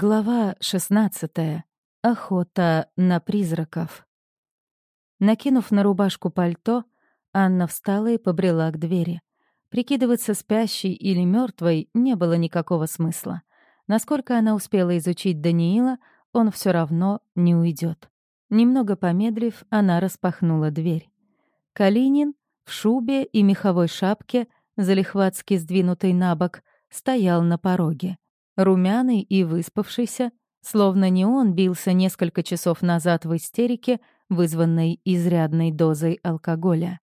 Глава 16. Охота на призраков. Накинув на рубашку пальто, Анна встала и побрела к двери. Прикидываться спящей или мертвой не было никакого смысла. Насколько она успела изучить Даниила, он все равно не уйдет. Немного помедлив, она распахнула дверь. Калинин в шубе и меховой шапке, залихватски сдвинутой на бок, стоял на пороге румяный и выспавшийся, словно не он бился несколько часов назад в истерике, вызванной изрядной дозой алкоголя.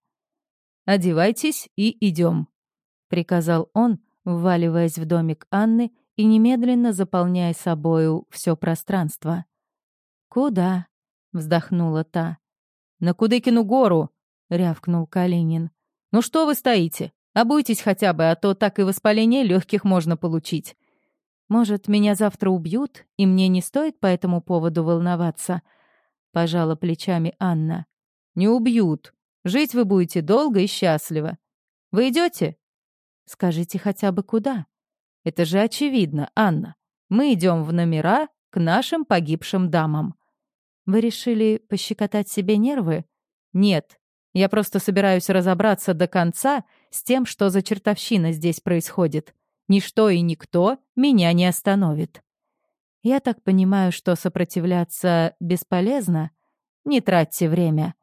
«Одевайтесь и идем, приказал он, вваливаясь в домик Анны и немедленно заполняя собою все пространство. «Куда?» — вздохнула та. «На Кудыкину гору!» — рявкнул Калинин. «Ну что вы стоите? Обуйтесь хотя бы, а то так и воспаление легких можно получить. Может, меня завтра убьют, и мне не стоит по этому поводу волноваться?» — пожала плечами Анна. «Не убьют. Жить вы будете долго и счастливо. Вы идете? «Скажите хотя бы куда?» «Это же очевидно, Анна. Мы идем в номера к нашим погибшим дамам». «Вы решили пощекотать себе нервы?» «Нет. Я просто собираюсь разобраться до конца с тем, что за чертовщина здесь происходит. Ничто и никто меня не остановит. Я так понимаю, что сопротивляться бесполезно? Не тратьте время.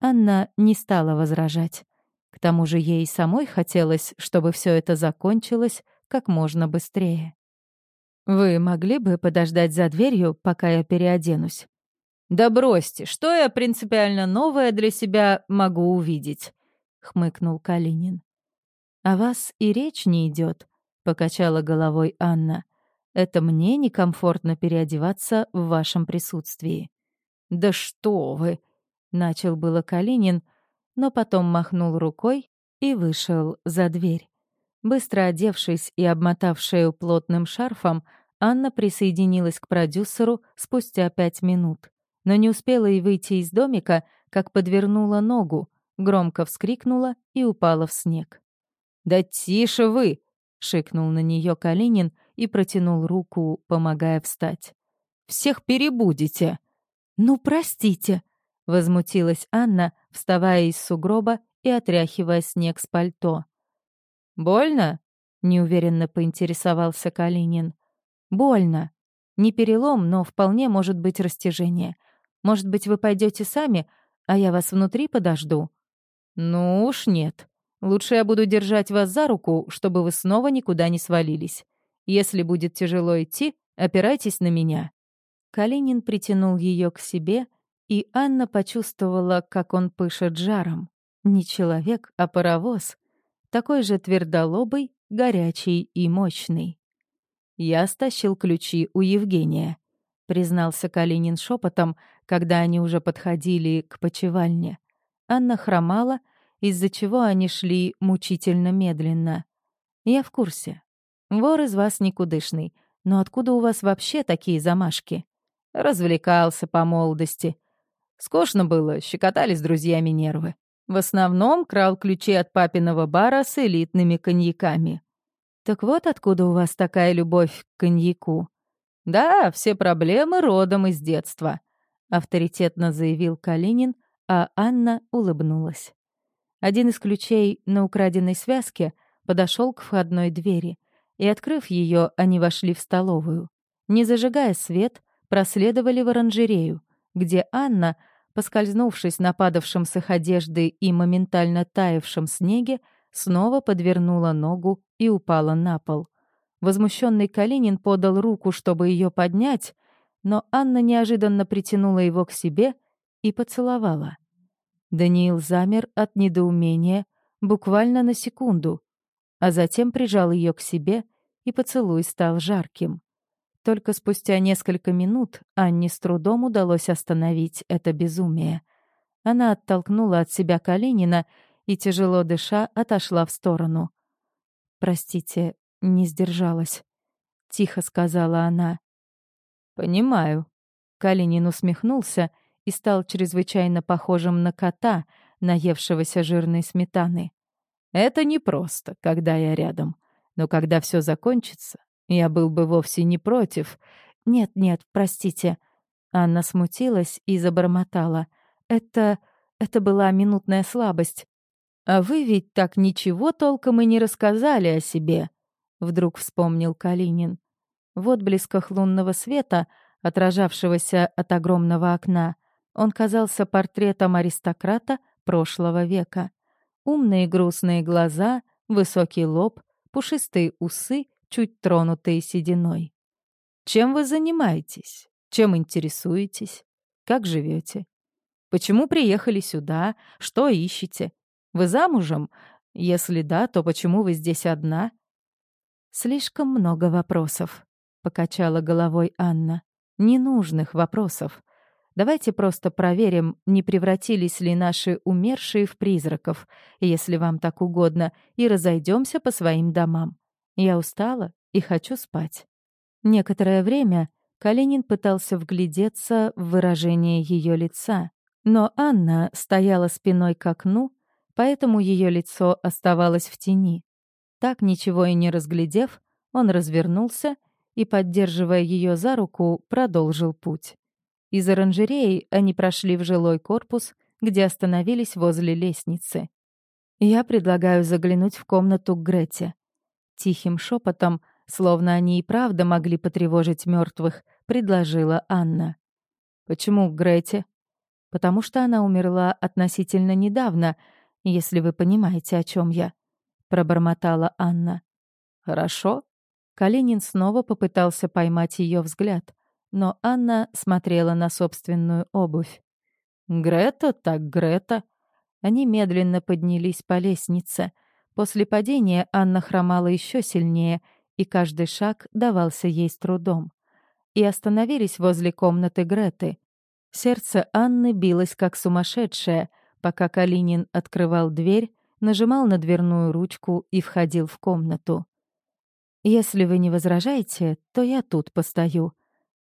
Анна не стала возражать. К тому же ей самой хотелось, чтобы все это закончилось как можно быстрее. «Вы могли бы подождать за дверью, пока я переоденусь?» «Да бросьте, что я принципиально новое для себя могу увидеть?» — хмыкнул Калинин. «О вас и речь не идет покачала головой Анна. Это мне некомфортно переодеваться в вашем присутствии. Да что вы, начал было Калинин, но потом махнул рукой и вышел за дверь. Быстро одевшись и обмотав шею плотным шарфом, Анна присоединилась к продюсеру спустя пять минут. Но не успела и выйти из домика, как подвернула ногу, громко вскрикнула и упала в снег. «Да тише вы!» — шикнул на нее Калинин и протянул руку, помогая встать. «Всех перебудете!» «Ну, простите!» — возмутилась Анна, вставая из сугроба и отряхивая снег с пальто. «Больно?» — неуверенно поинтересовался Калинин. «Больно. Не перелом, но вполне может быть растяжение. Может быть, вы пойдете сами, а я вас внутри подожду?» «Ну уж нет», Лучше я буду держать вас за руку, чтобы вы снова никуда не свалились. Если будет тяжело идти, опирайтесь на меня». Калинин притянул ее к себе, и Анна почувствовала, как он пышет жаром. Не человек, а паровоз. Такой же твердолобый, горячий и мощный. «Я стащил ключи у Евгения», — признался Калинин шепотом, когда они уже подходили к почевальне. Анна хромала, из-за чего они шли мучительно медленно. Я в курсе. Вор из вас никудышный, но откуда у вас вообще такие замашки? Развлекался по молодости. Скучно было, щекотали с друзьями нервы. В основном крал ключи от папиного бара с элитными коньяками. Так вот откуда у вас такая любовь к коньяку. Да, все проблемы родом из детства, авторитетно заявил Калинин, а Анна улыбнулась. Один из ключей на украденной связке подошел к входной двери, и, открыв ее, они вошли в столовую. Не зажигая свет, проследовали в оранжерею, где Анна, поскользнувшись на падавшем с их одежды и моментально таявшем снеге, снова подвернула ногу и упала на пол. Возмущенный Калинин подал руку, чтобы ее поднять, но Анна неожиданно притянула его к себе и поцеловала. Даниил замер от недоумения буквально на секунду, а затем прижал ее к себе, и поцелуй стал жарким. Только спустя несколько минут Анне с трудом удалось остановить это безумие. Она оттолкнула от себя Калинина и, тяжело дыша, отошла в сторону. «Простите, не сдержалась», — тихо сказала она. «Понимаю». Калинин усмехнулся и стал чрезвычайно похожим на кота, наевшегося жирной сметаны. Это непросто, когда я рядом. Но когда все закончится, я был бы вовсе не против. «Нет-нет, простите». Анна смутилась и забормотала. «Это... это была минутная слабость». «А вы ведь так ничего толком и не рассказали о себе», — вдруг вспомнил Калинин. В отблесках лунного света, отражавшегося от огромного окна, он казался портретом аристократа прошлого века. Умные грустные глаза, высокий лоб, пушистые усы, чуть тронутые сединой. Чем вы занимаетесь? Чем интересуетесь? Как живете? Почему приехали сюда? Что ищете? Вы замужем? Если да, то почему вы здесь одна? Слишком много вопросов, покачала головой Анна. Ненужных вопросов. Давайте просто проверим, не превратились ли наши умершие в призраков, если вам так угодно, и разойдемся по своим домам. Я устала и хочу спать. Некоторое время Калинин пытался вглядеться в выражение ее лица, но Анна стояла спиной к окну, поэтому ее лицо оставалось в тени. Так ничего и не разглядев, он развернулся и, поддерживая ее за руку, продолжил путь. Из оранжереи они прошли в жилой корпус, где остановились возле лестницы. «Я предлагаю заглянуть в комнату к Грете». Тихим шепотом словно они и правда могли потревожить мертвых, предложила Анна. Почему Грете? Потому что она умерла относительно недавно, если вы понимаете, о чем я, пробормотала Анна. Хорошо. Калинин снова попытался поймать ее взгляд, но Анна смотрела на собственную обувь. Грета так Грета. Они медленно поднялись по лестнице. После падения Анна хромала еще сильнее — и каждый шаг давался ей с трудом. И остановились возле комнаты Греты. Сердце Анны билось как сумасшедшее, пока Калинин открывал дверь, нажимал на дверную ручку и входил в комнату. «Если вы не возражаете, то я тут постою».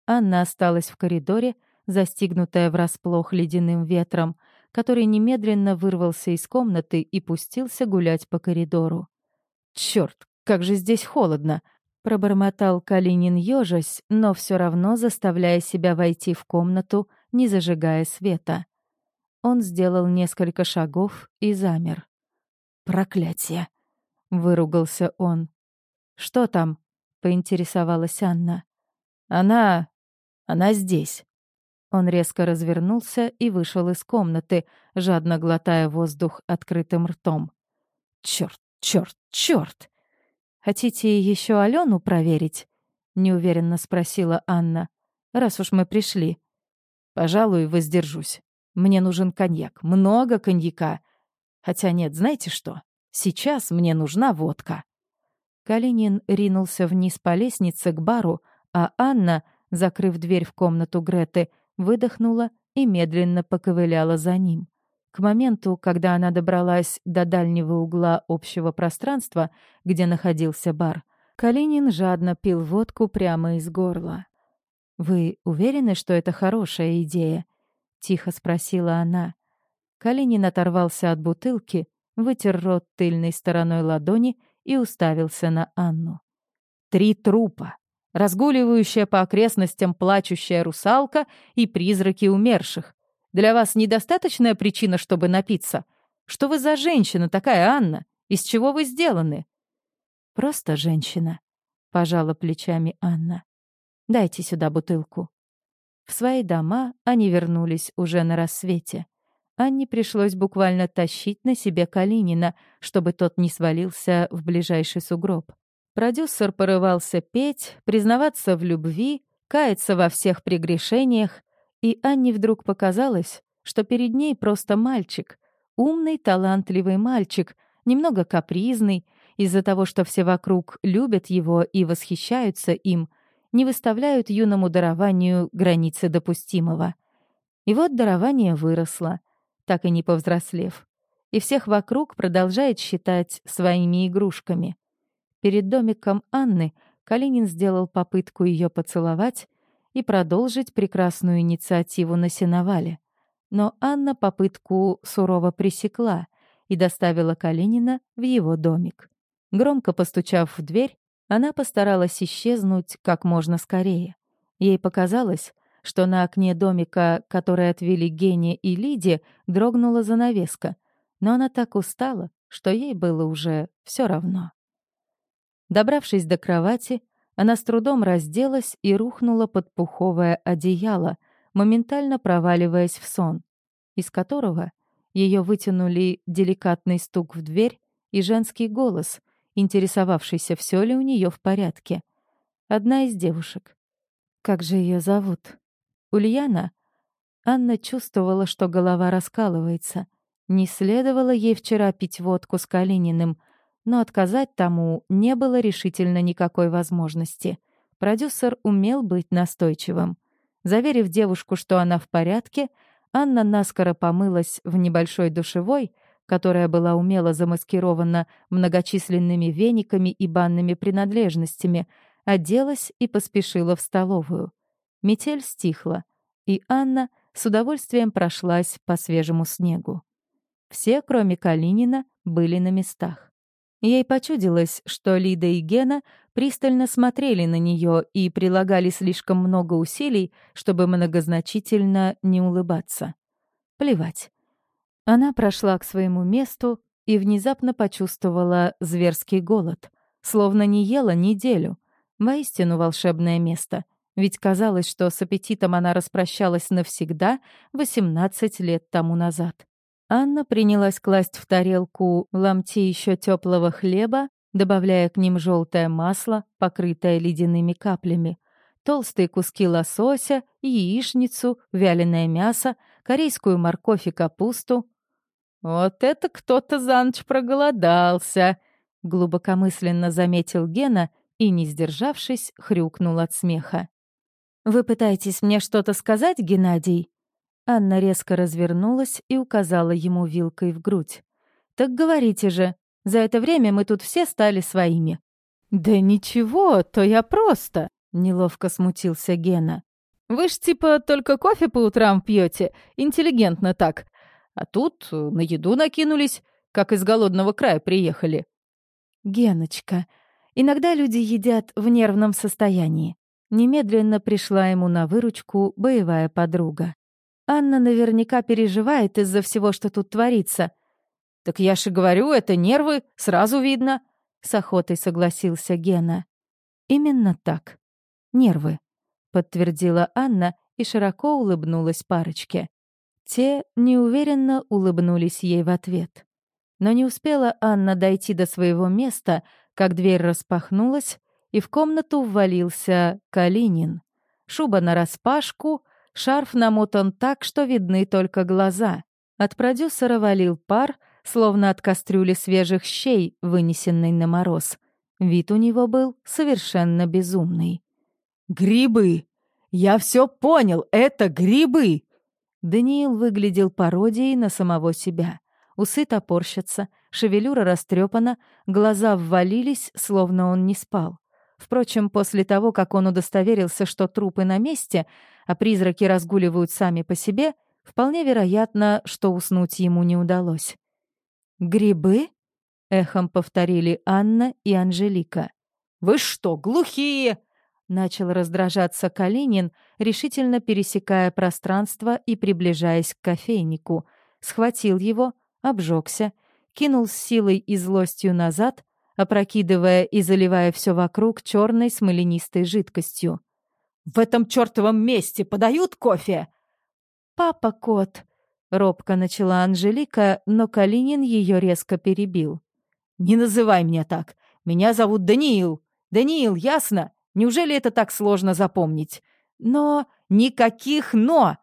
Анна осталась в коридоре, застигнутая врасплох ледяным ветром, который немедленно вырвался из комнаты и пустился гулять по коридору. «Чёрт, как же здесь холодно!» — пробормотал Калинин ёжась, но все равно заставляя себя войти в комнату, не зажигая света. Он сделал несколько шагов и замер. «Проклятие!» — выругался он. «Что там?» — поинтересовалась Анна. «Она... она здесь». Он резко развернулся и вышел из комнаты, жадно глотая воздух открытым ртом. «Чёрт, чёрт, чёрт!» «Хотите еще Алену проверить?» — неуверенно спросила Анна. «Раз уж мы пришли». «Пожалуй, воздержусь. Мне нужен коньяк. Много коньяка. Хотя нет, знаете что? Сейчас мне нужна водка». Калинин ринулся вниз по лестнице к бару, а Анна, закрыв дверь в комнату Греты, выдохнула и медленно поковыляла за ним. К моменту, когда она добралась до дальнего угла общего пространства, где находился бар, Калинин жадно пил водку прямо из горла. «Вы уверены, что это хорошая идея?» — тихо спросила она. Калинин оторвался от бутылки, вытер рот тыльной стороной ладони и уставился на Анну. «Три трупа!» Разгуливающая по окрестностям плачущая русалка и призраки умерших. Для вас недостаточная причина, чтобы напиться? Что вы за женщина такая, Анна? Из чего вы сделаны?» «Просто женщина», — пожала плечами Анна. «Дайте сюда бутылку». В свои дома они вернулись уже на рассвете. Анне пришлось буквально тащить на себе Калинина, чтобы тот не свалился в ближайший сугроб. Продюсер порывался петь, признаваться в любви, каяться во всех прегрешениях, и Анне вдруг показалось, что перед ней просто мальчик, умный, талантливый мальчик, немного капризный, из-за того, что все вокруг любят его и восхищаются им, не выставляют юному дарованию границы допустимого. И вот дарование выросло, так и не повзрослев, и всех вокруг продолжает считать своими игрушками. Перед домиком Анны Калинин сделал попытку ее поцеловать, и продолжить прекрасную инициативу на сеновале. Но Анна попытку сурово пресекла и доставила Калинина в его домик. Громко постучав в дверь, она постаралась исчезнуть как можно скорее. Ей показалось, что на окне домика, который отвели Гене и Лиде, дрогнула занавеска, но она так устала, что ей было уже все равно. Добравшись до кровати, она с трудом разделась и рухнула под пуховое одеяло, моментально проваливаясь в сон, из которого ее вытянули деликатный стук в дверь и женский голос, интересовавшийся, все ли у нее в порядке. Одна из девушек. Как же ее зовут? Ульяна? Анна чувствовала, что голова раскалывается. Не следовало ей вчера пить водку с Калининым, но отказать тому не было решительно никакой возможности. Продюсер умел быть настойчивым. Заверив девушку, что она в порядке, Анна наскоро помылась в небольшой душевой, которая была умело замаскирована многочисленными вениками и банными принадлежностями, оделась и поспешила в столовую. Метель стихла, и Анна с удовольствием прошлась по свежему снегу. Все, кроме Калинина, были на местах. Ей почудилось, что Лида и Гена пристально смотрели на нее и прилагали слишком много усилий, чтобы многозначительно не улыбаться. Плевать. Она прошла к своему месту и внезапно почувствовала зверский голод, словно не ела неделю. Воистину волшебное место, ведь казалось, что с аппетитом она распрощалась навсегда 18 лет тому назад. Анна принялась класть в тарелку ломти еще теплого хлеба, добавляя к ним желтое масло, покрытое ледяными каплями, толстые куски лосося, яичницу, вяленое мясо, корейскую морковь и капусту. «Вот это кто-то за ночь проголодался!» — глубокомысленно заметил Гена и, не сдержавшись, хрюкнул от смеха. «Вы пытаетесь мне что-то сказать, Геннадий?» Анна резко развернулась и указала ему вилкой в грудь. «Так говорите же, за это время мы тут все стали своими». «Да ничего, то я просто», — неловко смутился Гена. «Вы ж типа только кофе по утрам пьете, интеллигентно так. А тут на еду накинулись, как из голодного края приехали». «Геночка, иногда люди едят в нервном состоянии». Немедленно пришла ему на выручку боевая подруга. Анна наверняка переживает из-за всего, что тут творится. «Так я же говорю, это нервы, сразу видно», — с охотой согласился Гена. «Именно так. Нервы», — подтвердила Анна и широко улыбнулась парочке. Те неуверенно улыбнулись ей в ответ. Но не успела Анна дойти до своего места, как дверь распахнулась, и в комнату ввалился Калинин. Шуба нараспашку — Шарф намотан так, что видны только глаза. От продюсера валил пар, словно от кастрюли свежих щей, вынесенной на мороз. Вид у него был совершенно безумный. «Грибы! Я все понял, это грибы!» Даниил выглядел пародией на самого себя. Усы топорщатся, шевелюра растрепана, глаза ввалились, словно он не спал. Впрочем, после того, как он удостоверился, что трупы на месте, а призраки разгуливают сами по себе, вполне вероятно, что уснуть ему не удалось. «Грибы?» — эхом повторили Анна и Анжелика. «Вы что, глухие?» — начал раздражаться Калинин, решительно пересекая пространство и приближаясь к кофейнику. Схватил его, обжегся, кинул с силой и злостью назад — опрокидывая и заливая все вокруг черной смоленистой жидкостью. «В этом чертовом месте подают кофе?» «Папа кот», — робко начала Анжелика, но Калинин ее резко перебил. «Не называй меня так. Меня зовут Даниил. Даниил, ясно? Неужели это так сложно запомнить? Но никаких «но».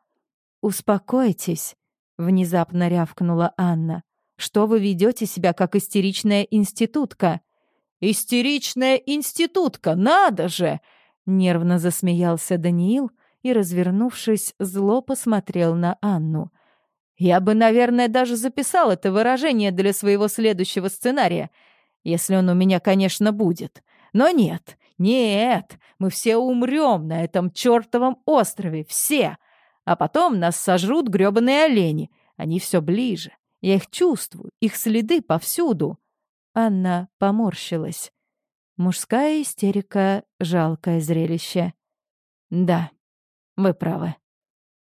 «Успокойтесь», — внезапно рявкнула Анна. Что вы ведете себя как истеричная институтка?» «Истеричная институтка, надо же!» Нервно засмеялся Даниил и, развернувшись, зло посмотрел на Анну. «Я бы, наверное, даже записал это выражение для своего следующего сценария, если он у меня, конечно, будет. Но нет, нет, мы все умрем на этом чертовом острове, все. А потом нас сожрут грёбаные олени, они все ближе. Я их чувствую, их следы повсюду. Анна поморщилась. Мужская истерика — жалкое зрелище. Да, вы правы.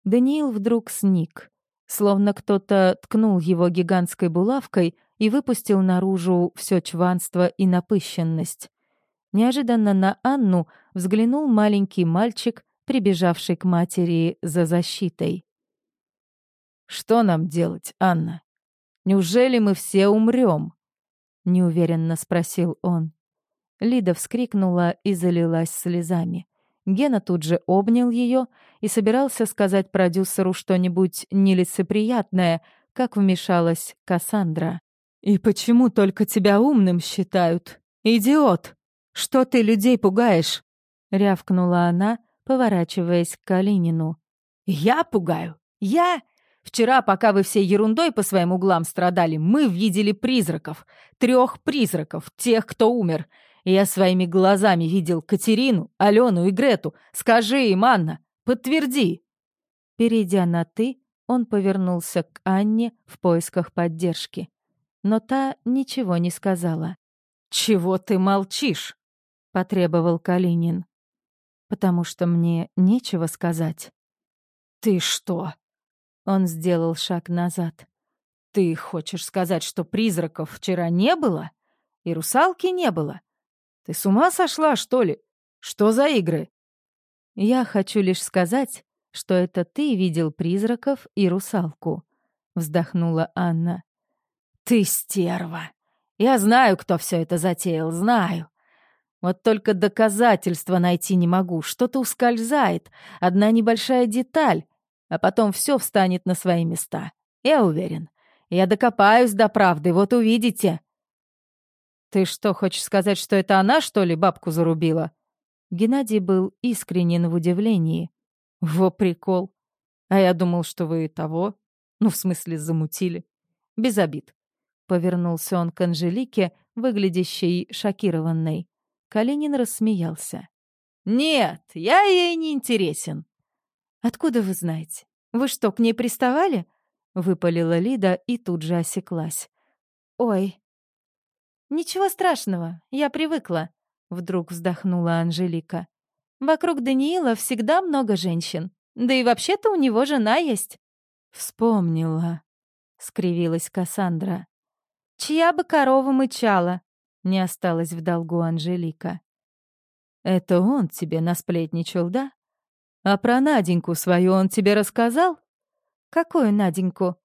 Даниил вдруг сник, словно кто-то ткнул его гигантской булавкой и выпустил наружу все чванство и напыщенность. Неожиданно на Анну взглянул маленький мальчик, прибежавший к матери за защитой. «Что нам делать, Анна? Неужели мы все умрем?» — неуверенно спросил он. Лида вскрикнула и залилась слезами. Гена тут же обнял ее и собирался сказать продюсеру что-нибудь нелицеприятное, как вмешалась Кассандра. «И почему только тебя умным считают? Идиот! Что ты людей пугаешь?» — рявкнула она, поворачиваясь к Калинину. «Я пугаю? Я? Вчера, пока вы всей ерундой по своим углам страдали, мы видели призраков. Трех призраков, тех, кто умер. Я своими глазами видел Катерину, Алену и Грету. Скажи им, Анна, подтверди!» Перейдя на «ты», он повернулся к Анне в поисках поддержки. Но та ничего не сказала. «Чего ты молчишь?» — потребовал Калинин. «Потому что мне нечего сказать». «Ты что?» Он сделал шаг назад. «Ты хочешь сказать, что призраков вчера не было? И русалки не было? Ты с ума сошла, что ли? Что за игры?» «Я хочу лишь сказать, что это ты видел призраков и русалку», — вздохнула Анна. «Ты стерва! Я знаю, кто все это затеял, знаю. Вот только доказательства найти не могу. Что-то ускользает, одна небольшая деталь, а потом все встанет на свои места. Я уверен. Я докопаюсь до правды, вот увидите. «Ты что, хочешь сказать, что это она, что ли, бабку зарубила?» Геннадий был искренен в удивлении. «Во прикол! А я думал, что вы того, ну, в смысле, замутили. Без обид». Повернулся он к Анжелике, выглядящей шокированной. Калинин рассмеялся. «Нет, я ей не интересен». «Откуда вы знаете? Вы что, к ней приставали?» — выпалила Лида и тут же осеклась. «Ой, «Ничего страшного, я привыкла», — вдруг вздохнула Анжелика. «Вокруг Даниила всегда много женщин. Да и вообще-то у него жена есть». «Вспомнила», — скривилась Кассандра. «Чья бы корова мычала?» — не осталась в долгу Анжелика. «Это он тебе насплетничал, да? А про Наденьку свою он тебе рассказал?» «Какую Наденьку?»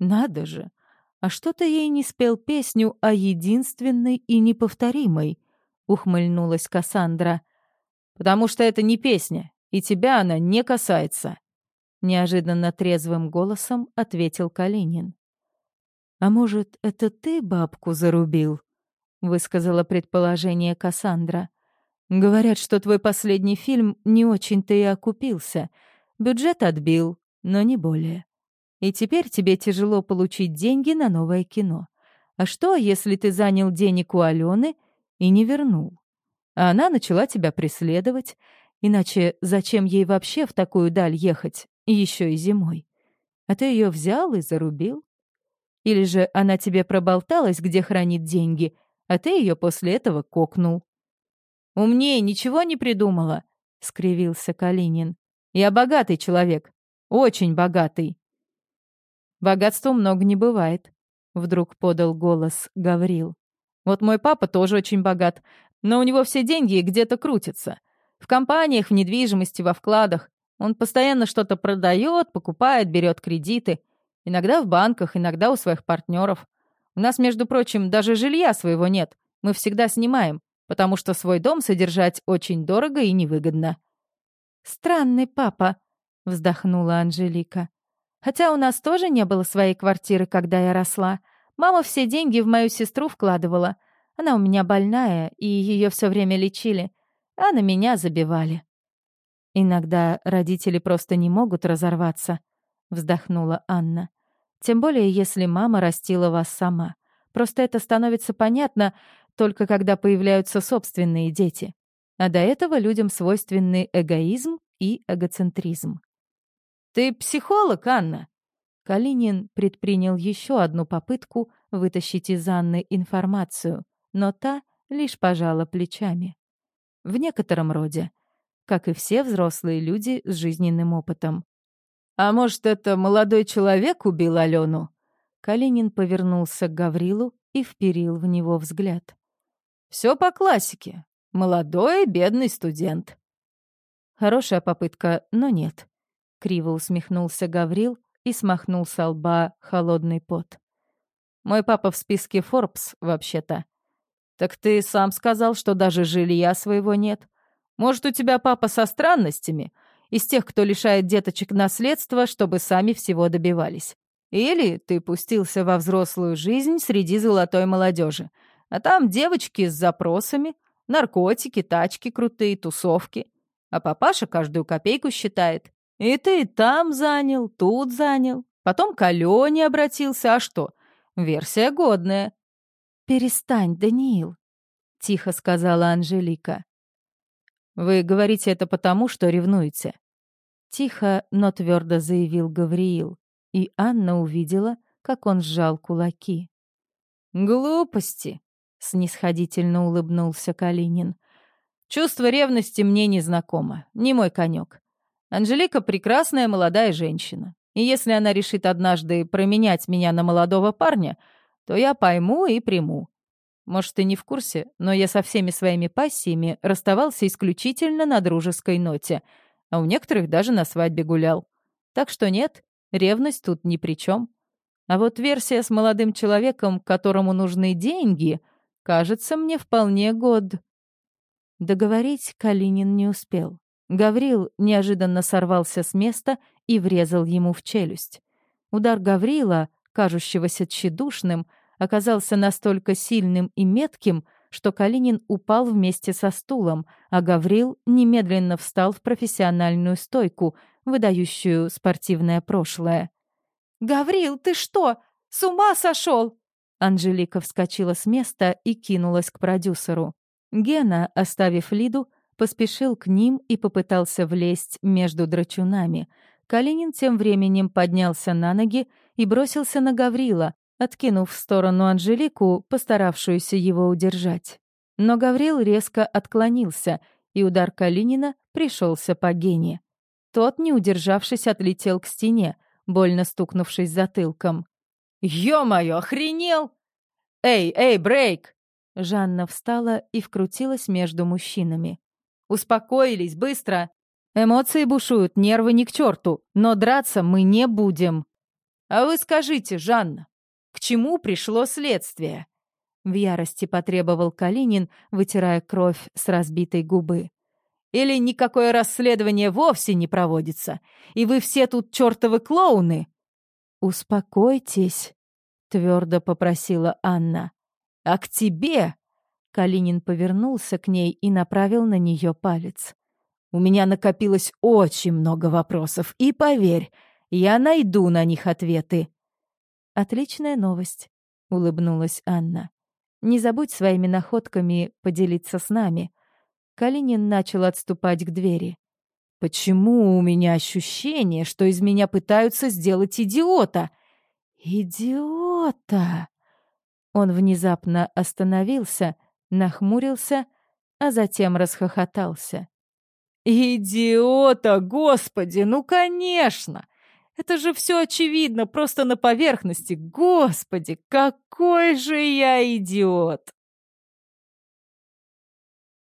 «Надо же, а что ты ей не спел песню о единственной и неповторимой?» — ухмыльнулась Кассандра. «Потому что это не песня, и тебя она не касается», — неожиданно трезвым голосом ответил Калинин. «А может, это ты бабку зарубил?» — высказала предположение Кассандра. «Говорят, что твой последний фильм не очень-то и окупился. Бюджет отбил, но не более. И теперь тебе тяжело получить деньги на новое кино. А что, если ты занял денег у Алены и не вернул? А она начала тебя преследовать. Иначе зачем ей вообще в такую даль ехать, еще и зимой? А ты ее взял и зарубил? Или же она тебе проболталась, где хранит деньги, а ты ее после этого кокнул? «Умнее ничего не придумала», — скривился Калинин. «Я богатый человек, очень богатый». Богатства много не бывает», — вдруг подал голос Гаврил. «Вот мой папа тоже очень богат, но у него все деньги где-то крутятся. В компаниях, в недвижимости, во вкладах. Он постоянно что-то продает, покупает, берет кредиты. Иногда в банках, иногда у своих партнеров. У нас, между прочим, даже жилья своего нет. Мы всегда снимаем, потому что свой дом содержать очень дорого и невыгодно». «Странный папа», — вздохнула Анжелика. Хотя у нас тоже не было своей квартиры, когда я росла. Мама все деньги в мою сестру вкладывала. Она у меня больная, и ее все время лечили, а на меня забивали. Иногда родители просто не могут разорваться, вздохнула Анна. Тем более, если мама растила вас сама. Просто это становится понятно только когда появляются собственные дети. А до этого людям свойственны эгоизм и эгоцентризм. «Ты психолог, Анна?» Калинин предпринял еще одну попытку вытащить из Анны информацию, но та лишь пожала плечами. В некотором роде. как и все взрослые люди с жизненным опытом. «А может, это молодой человек убил Алену?» Калинин повернулся к Гаврилу и вперил в него взгляд. «Все по классике. Молодой бедный студент». Хорошая попытка, но нет. Криво усмехнулся Гаврил и смахнул со лба холодный пот. «Мой папа в списке Forbes, вообще-то». «Так ты сам сказал, что даже жилья своего нет. Может, у тебя папа со странностями, из тех, кто лишает деточек наследства, чтобы сами всего добивались. Или ты пустился во взрослую жизнь среди золотой молодежи, а там девочки с запросами, наркотики, тачки крутые, тусовки. А папаша каждую копейку считает. И ты там занял, тут занял. Потом к Алене обратился, а что? Версия годная. «Перестань, Даниил», — тихо сказала Анжелика. «Вы говорите это потому, что ревнуете?» Тихо, но твердо заявил Гавриил, и Анна увидела, как он сжал кулаки. «Глупости!» — снисходительно улыбнулся Калинин. «Чувство ревности мне не знакомо, не мой конек. Анжелика — прекрасная молодая женщина, и если она решит однажды променять меня на молодого парня, то я пойму и приму. Может, ты не в курсе, но я со всеми своими пассиями расставался исключительно на дружеской ноте, а у некоторых даже на свадьбе гулял. Так что нет, ревность тут ни при чем. А вот версия с молодым человеком, которому нужны деньги, кажется мне вполне год. Договорить Калинин не успел. Гаврил неожиданно сорвался с места и врезал ему в челюсть. Удар Гаврила, кажущегося тщедушным, оказался настолько сильным и метким, что Калинин упал вместе со стулом, а Гаврил немедленно встал в профессиональную стойку, выдающую спортивное прошлое. «Гаврил, ты что, с ума сошел?» Анжелика вскочила с места и кинулась к продюсеру. Гена, оставив Лиду, поспешил к ним и попытался влезть между драчунами. Калинин тем временем поднялся на ноги и бросился на Гаврила, откинув в сторону Анжелику, постаравшуюся его удержать. Но Гаврил резко отклонился, и удар Калинина пришелся по Гене. Тот, не удержавшись, отлетел к стене, больно стукнувшись затылком. «Ё-моё, охренел! Эй, эй, брейк!» Жанна встала и вкрутилась между мужчинами. «Успокоились, быстро! Эмоции бушуют, нервы ни к черту, но драться мы не будем!» «А вы скажите, Жанна, к чему пришло следствие?» В ярости потребовал Калинин, вытирая кровь с разбитой губы. «Или никакое расследование вовсе не проводится, и вы все тут чертовы клоуны?» «Успокойтесь», — твердо попросила Анна. «А к тебе?» Калинин повернулся к ней и направил на нее палец. «У меня накопилось очень много вопросов, и поверь, я найду на них ответы. «Отличная новость», — улыбнулась Анна. «Не забудь своими находками поделиться с нами». Калинин начал отступать к двери. «Почему у меня ощущение, что из меня пытаются сделать идиота?» «Идиота!» Он внезапно остановился, нахмурился, а затем расхохотался. «Идиота, господи, ну конечно! Это же все очевидно, просто на поверхности. Господи, какой же я идиот!»